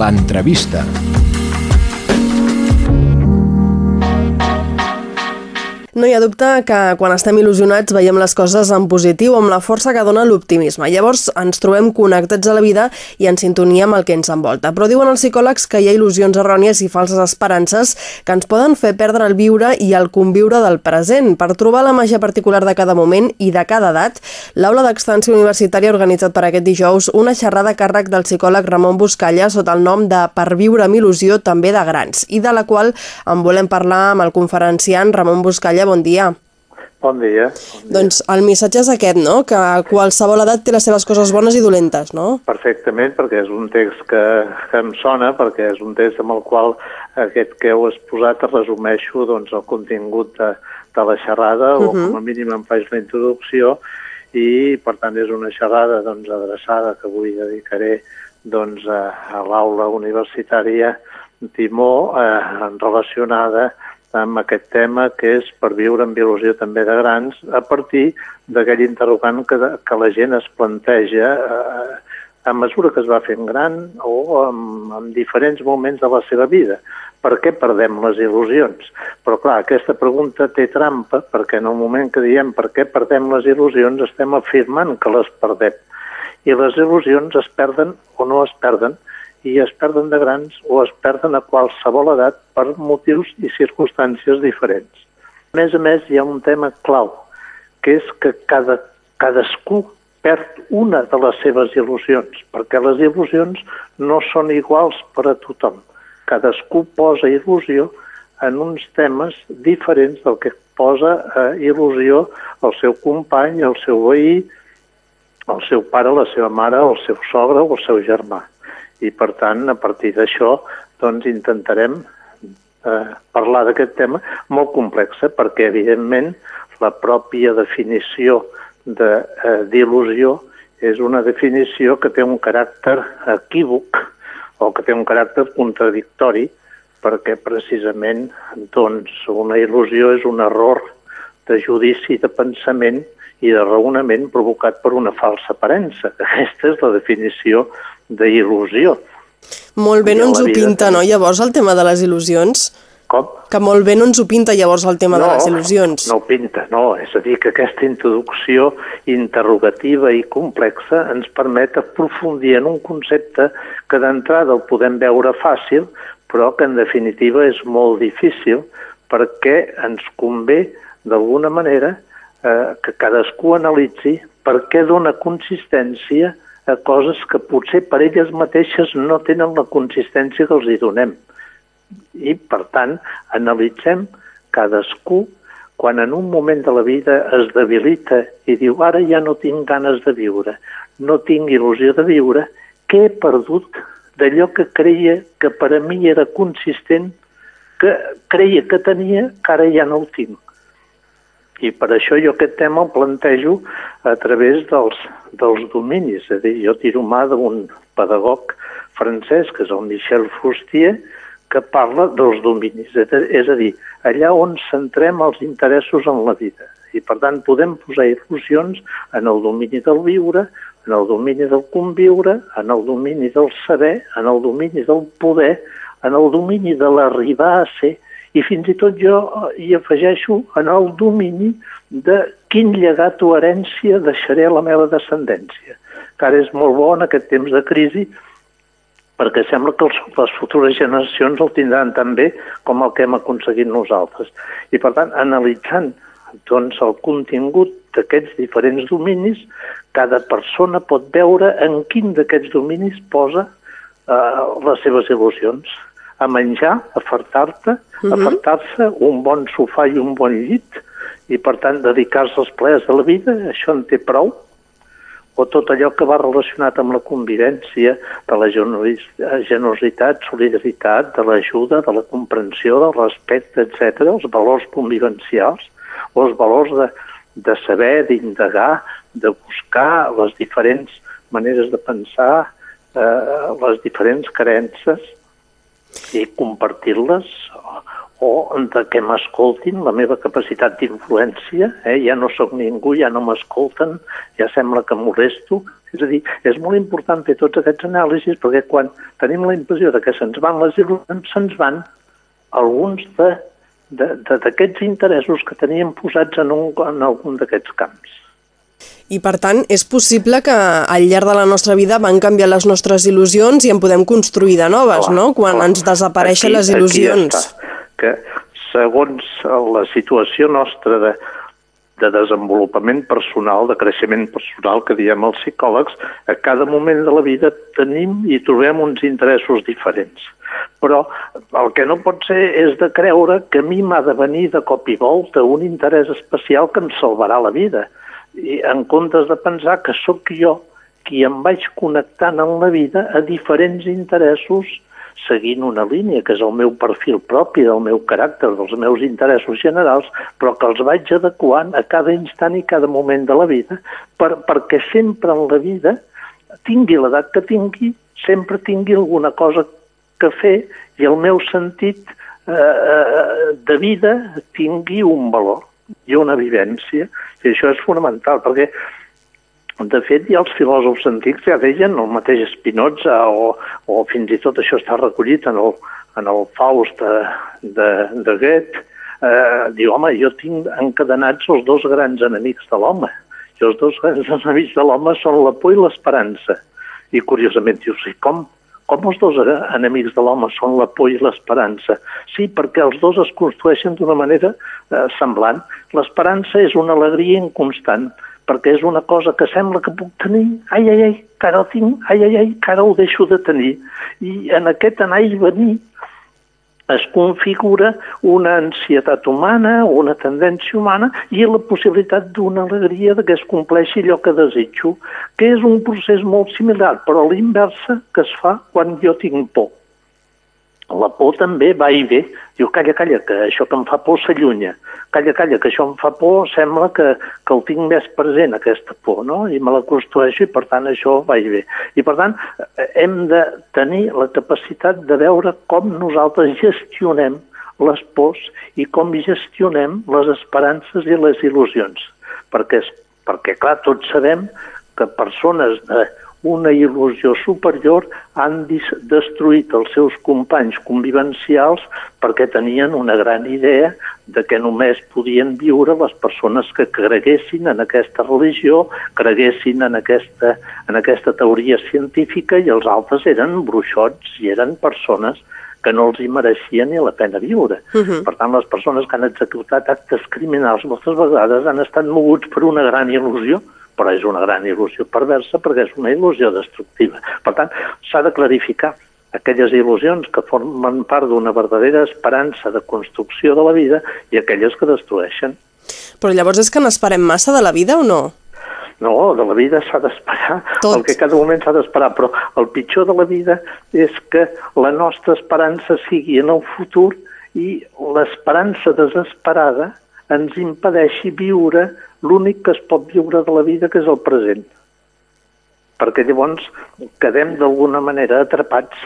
l'entrevista. No hi ha dubte que quan estem il·lusionats veiem les coses en positiu, amb la força que dona l'optimisme. Llavors ens trobem connectats a la vida i en sintonia amb el que ens envolta. Però diuen els psicòlegs que hi ha il·lusions errònies i falses esperances que ens poden fer perdre el viure i el conviure del present. Per trobar la màgia particular de cada moment i de cada edat, l'Aula d'Extensió Universitària ha organitzat per aquest dijous una xerrada càrrec del psicòleg Ramon Buscalla sota el nom de Per viure amb il·lusió també de grans i de la qual en volem parlar amb el conferenciant Ramon Buscalla Calla, bon dia. Bon dia. Bon dia. Doncs el missatge és aquest, no? Que qualsevol edat té les seves coses bones i dolentes, no? Perfectament, perquè és un text que, que em sona, perquè és un text amb el qual aquest que heu exposat resumeixo doncs, el contingut de, de la xerrada, uh -huh. o com a mínim em faig la introducció, i per tant és una xerrada doncs, adreçada que avui dedicaré doncs, a, a l'aula universitària Timó eh, relacionada amb aquest tema que és per viure amb il·lusió també de grans a partir d'aquell interrogant que, que la gent es planteja eh, a mesura que es va fent gran o en, en diferents moments de la seva vida. Per què perdem les il·lusions? Però clar, aquesta pregunta té trampa perquè en el moment que diem per què perdem les il·lusions estem afirmant que les perdem. I les il·lusions es perden o no es perden i es perden de grans o es perden a qualsevol edat per motius i circumstàncies diferents. A més a més, hi ha un tema clau, que és que cada, cadascú perd una de les seves il·lusions, perquè les il·lusions no són iguals per a tothom. Cadascú posa il·lusió en uns temes diferents del que posa eh, il·lusió el seu company, el seu veí, el seu pare, la seva mare, el seu sogre o el seu germà i per tant a partir d'això doncs intentarem eh, parlar d'aquest tema molt complexa perquè evidentment la pròpia definició d'il·lusió de, eh, és una definició que té un caràcter equívoc o que té un caràcter contradictori perquè precisament doncs, una il·lusió és un error de judici de pensament i de raonament provocat per una falsa aparença. Aquesta és la definició d'il·lusió. Molt bé no ens ho pinta, no, llavors, el tema de les il·lusions? Com? Que molt bé no ens ho pinta llavors el tema no, de les il·lusions. No ho pinta, no. És a dir, que aquesta introducció interrogativa i complexa ens permet aprofundir en un concepte que d'entrada el podem veure fàcil, però que en definitiva és molt difícil perquè ens convé, d'alguna manera, eh, que cadascú analitzi per què dona consistència a coses que potser per elles mateixes no tenen la consistència que els hi donem. I, per tant, analitzem cadascú quan en un moment de la vida es debilita i diu ara ja no tinc ganes de viure, no tinc il·lusió de viure, què he perdut d'allò que creia que per a mi era consistent, que creia que tenia, que ara ja no ho tinc. I per això jo aquest tema el plantejo a través dels, dels dominis. És a dir, jo tiro mà d'un pedagog francès, que és el Michel Fustier, que parla dels dominis. És a dir, allà on centrem els interessos en la vida. I, per tant, podem posar il·lusions en el domini del viure, en el domini del conviure, en el domini del saber, en el domini del poder, en el domini de l'arribar a ser, i fins i tot jo hi afegeixo en el domini de quin llegat o herència deixaré a la meva descendència, que ara és molt bo en aquest temps de crisi perquè sembla que els, les futures generacions el tindran tan bé com el que hem aconseguit nosaltres. I, per tant, analitzant doncs, el contingut d'aquests diferents dominis, cada persona pot veure en quin d'aquests dominis posa eh, les seves il·lusions a menjar, a fartar-te, uh -huh. a fartar-se un bon sofà i un bon llit, i per tant dedicar-se als plaers de la vida, això en té prou, o tot allò que va relacionat amb la convivència, de la generositat, solidaritat, de l'ajuda, de la comprensió, del respecte, etc., els valors convivencials, o els valors de, de saber, d'indagar, de buscar les diferents maneres de pensar, eh, les diferents creences, i compartir-les o de que m'escoltin, la meva capacitat d'influència, eh? ja no sóc ningú, ja no m'escolten, ja sembla que molesto. És a dir, és molt important fer tots aquests anàlisis perquè quan tenim la impressió de que se'ns van les il·lusions, se'ns van alguns d'aquests interessos que teníem posats en, un, en algun d'aquests camps. I per tant, és possible que al llarg de la nostra vida van canviar les nostres il·lusions i en podem construir de noves, clar, no? Quan clar. ens desapareixen aquí, les il·lusions. Aquí que segons la situació nostra de, de desenvolupament personal, de creixement personal que diem els psicòlegs, a cada moment de la vida tenim i trobem uns interessos diferents. Però el que no pot ser és de creure que a mi m'ha de venir de cop i volta un interès especial que em salvarà la vida. I en comptes de pensar que sóc jo qui em vaig connectant en la vida a diferents interessos seguint una línia, que és el meu perfil propi, del meu caràcter, dels meus interessos generals, però que els vaig adequant a cada instant i cada moment de la vida, per, perquè sempre en la vida, tingui l'edat que tingui, sempre tingui alguna cosa que fer i el meu sentit eh, eh de vida tingui un valor i una vivència. I això és fonamental, perquè de fet, ja els filòsofs antics ja deien, el mateix Spinoza o, o fins i tot això està recollit en el, en el Faust de, de, de Goethe, eh, diu, home, jo tinc encadenats els dos grans enemics de l'home. I els dos grans enemics de l'home són la por i l'esperança. I curiosament diu, sí, com? Com els dos enemics de l'home són la por i l'esperança? Sí, perquè els dos es construeixen d'una manera eh, semblant. L'esperança és una alegria inconstant, perquè és una cosa que sembla que puc tenir, ai, ai, ai, que ara ho tinc, ai, ai, ai, que ara ho deixo de tenir. I en aquest anar i venir es configura una ansietat humana, una tendència humana i la possibilitat d'una alegria de que es compleixi allò que desitjo, que és un procés molt similar, però a l'inversa que es fa quan jo tinc por la por també va i ve. Diu, calla, calla, que això que em fa por s'allunya. Calla, calla, que això em fa por, sembla que, que el tinc més present, aquesta por, no? I me la construeixo i, per tant, això va i ve. I, per tant, hem de tenir la capacitat de veure com nosaltres gestionem les pors i com gestionem les esperances i les il·lusions. Perquè, perquè clar, tots sabem que persones de una il·lusió superior han destruït els seus companys convivencials perquè tenien una gran idea de que només podien viure les persones que creguessin en aquesta religió, creguessin en aquesta, en aquesta teoria científica i els altres eren bruixots i eren persones que no els hi mereixia ni la pena viure. Uh -huh. Per tant, les persones que han executat actes criminals moltes vegades han estat moguts per una gran il·lusió, però és una gran il·lusió perversa perquè és una il·lusió destructiva. Per tant, s'ha de clarificar aquelles il·lusions que formen part d'una verdadera esperança de construcció de la vida i aquelles que destrueixen. Però llavors és que n'esperem massa de la vida o no? No, de la vida s'ha d'esperar el que cada moment s'ha d'esperar, però el pitjor de la vida és que la nostra esperança sigui en el futur i l'esperança desesperada ens impedeixi viure l'únic que es pot viure de la vida, que és el present. Perquè llavors quedem d'alguna manera atrapats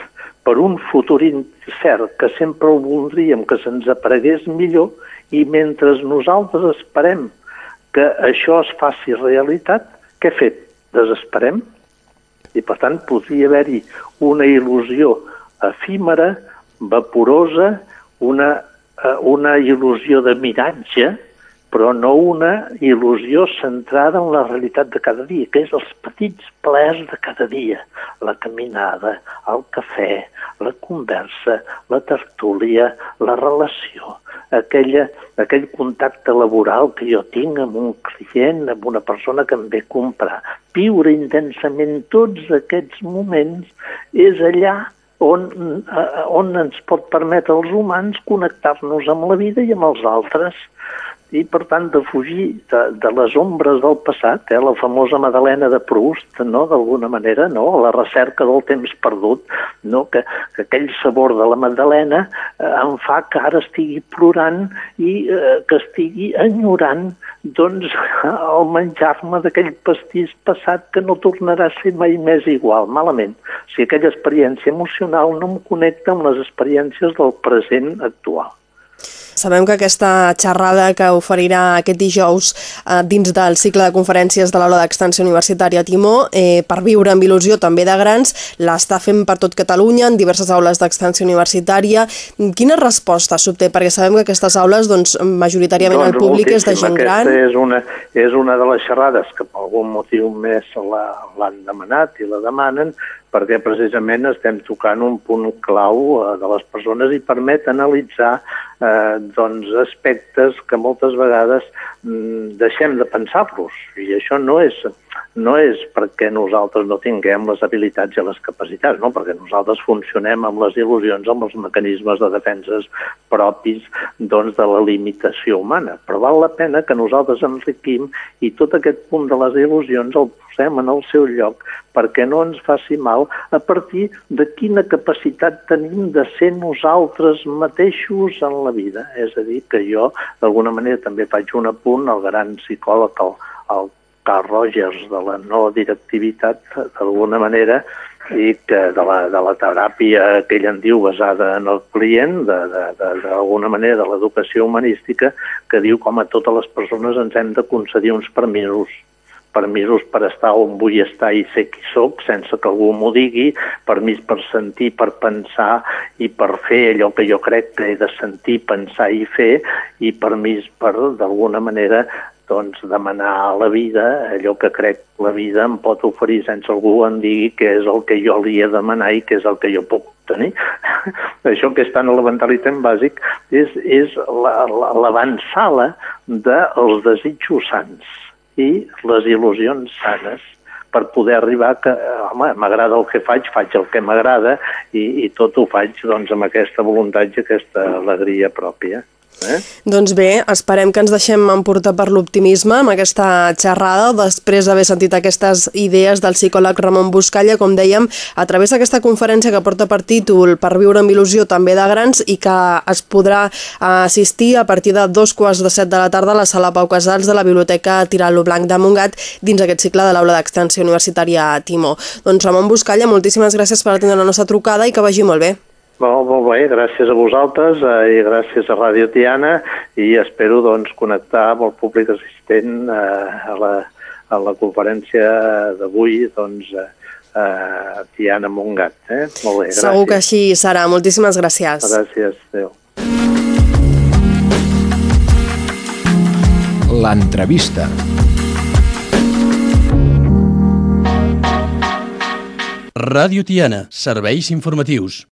per un futur incert que sempre el voldríem que se'ns aparegués millor i mentre nosaltres esperem que això es faci realitat, què fet? Desesperem i per tant podria haver-hi una il·lusió efímera, vaporosa, una, una il·lusió de miratge però no una il·lusió centrada en la realitat de cada dia, que és els petits plaers de cada dia, la caminada, el cafè, la conversa, la tertúlia, la relació, aquella, aquell contacte laboral que jo tinc amb un client, amb una persona que em ve a comprar. Viure intensament tots aquests moments és allà on, eh, on ens pot permetre als humans connectar-nos amb la vida i amb els altres i, per tant, de fugir de, de les ombres del passat, eh, la famosa Madalena de Proust, no?, d'alguna manera, no?, la recerca del temps perdut, no?, que, que aquell sabor de la Madalena eh, em fa que ara estigui plorant i eh, que estigui enyorant, doncs, el menjar-me d'aquell pastís passat que no tornarà a ser mai més igual, malament. Si aquella experiència emocional no em connecta amb les experiències del present actual. Sabem que aquesta xerrada que oferirà aquest dijous eh, dins del cicle de conferències de l'aula d'extensió universitària Timó, eh, per viure amb il·lusió també de grans, l'està fent per tot Catalunya, en diverses aules d'extensió universitària. Quina resposta s'obté? Perquè sabem que aquestes aules, doncs, majoritàriament doncs, el públic és de gent gran. És una, és una de les xerrades que per algun motiu més l'han demanat i la demanen, perquè precisament estem tocant un punt clau eh, de les persones i permet analitzar eh, doncs, aspectes que moltes vegades mm, deixem de pensar-los. I això no és, no és perquè nosaltres no tinguem les habilitats i les capacitats, no? perquè nosaltres funcionem amb les il·lusions, amb els mecanismes de defenses propis doncs, de la limitació humana. Però val la pena que nosaltres enriquim i tot aquest punt de les il·lusions el posem en el seu lloc perquè no ens faci mal a partir de quina capacitat tenim de ser nosaltres mateixos en la vida. És a dir, que jo d'alguna manera també faig un apunt al gran psicòleg, al, al Carl Rogers de la no directivitat, d'alguna manera, i que de la, de la teràpia que ell en diu basada en el client, d'alguna manera de l'educació humanística, que diu com a totes les persones ens hem de concedir uns permisos permisos per estar on vull estar i ser qui sóc, sense que algú m'ho digui, permís per sentir, per pensar i per fer allò que jo crec que he de sentir, pensar i fer, i permís per, d'alguna manera, doncs, demanar a la vida allò que crec la vida em pot oferir sense algú em digui què és el que jo li he de demanar i què és el que jo puc tenir. Això que elemental i tan bàsic és, és l'avançala dels desitjos sants i les il·lusions sanes per poder arribar que, home, m'agrada el que faig, faig el que m'agrada i, i tot ho faig doncs, amb aquesta voluntat i aquesta alegria pròpia. Eh? Doncs bé, esperem que ens deixem emportar per l'optimisme amb aquesta xerrada, després d'haver sentit aquestes idees del psicòleg Ramon Buscalla, com dèiem, a través d'aquesta conferència que porta per títol Per viure amb il·lusió també de grans i que es podrà assistir a partir de dos quarts de set de la tarda a la sala Pau Casals de la Biblioteca Tirant-lo Blanc de Montgat dins aquest cicle de l'aula d'extensió universitària Timó. Doncs Ramon Buscalla, moltíssimes gràcies per atendre la nostra trucada i que vagi molt bé. Molt, molt bé, gràcies a vosaltres eh, i gràcies a Ràdio Tiana i espero doncs, connectar amb el públic assistent eh, a, la, a la conferència d'avui doncs, eh, a Tiana Montgat. Eh? Molt bé, gràcies. Segur que així serà. Moltíssimes gràcies. Gràcies, adéu. L'entrevista. Ràdio Tiana, serveis informatius.